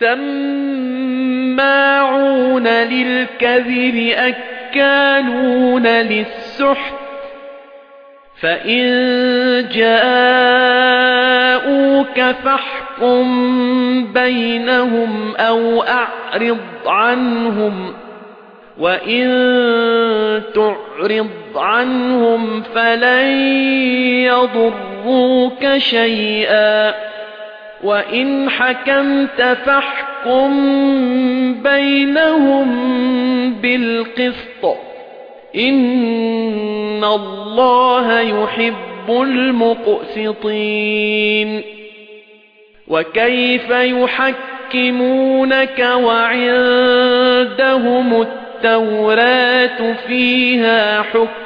سماعون للكذب أكالون للسحت. فإن جاءوك فاحكم بينهم أو أعرض عنهم. وَإِن تُعْرِضْ عَنْهُمْ فَلَن يَضُرُّوكَ شَيْئًا. وَإِنْ حَكَمْتَ فَاحْكُم بَيْنَهُم بِالْقِسْطِ. إِنَّ اللَّهَ يُحِبُّ الْمُقْسِطِينَ. وَكَيْفَ يُحَكِّمُونَكَ وَعِندَهُمُ التَّوْرَاةُ فِيهَا حُكْمُ؟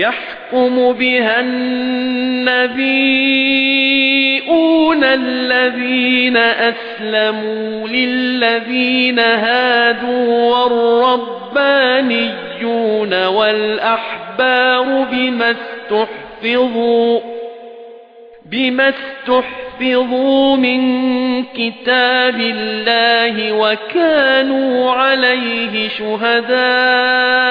يَحْكُمُ بِهَا النَّبِيُّونَ الَّذِينَ أَسْلَمُوا لِلَّذِينَ هَادُوا وَالرَّبَّانِيُّونَ وَالْأَحْبَارُ بِمَا اسْتُحْفِظُوا بِمَا اسْتُحْفِظُوا مِنْ كِتَابِ اللَّهِ وَكَانُوا عَلَيْهِ شُهَدَاءَ.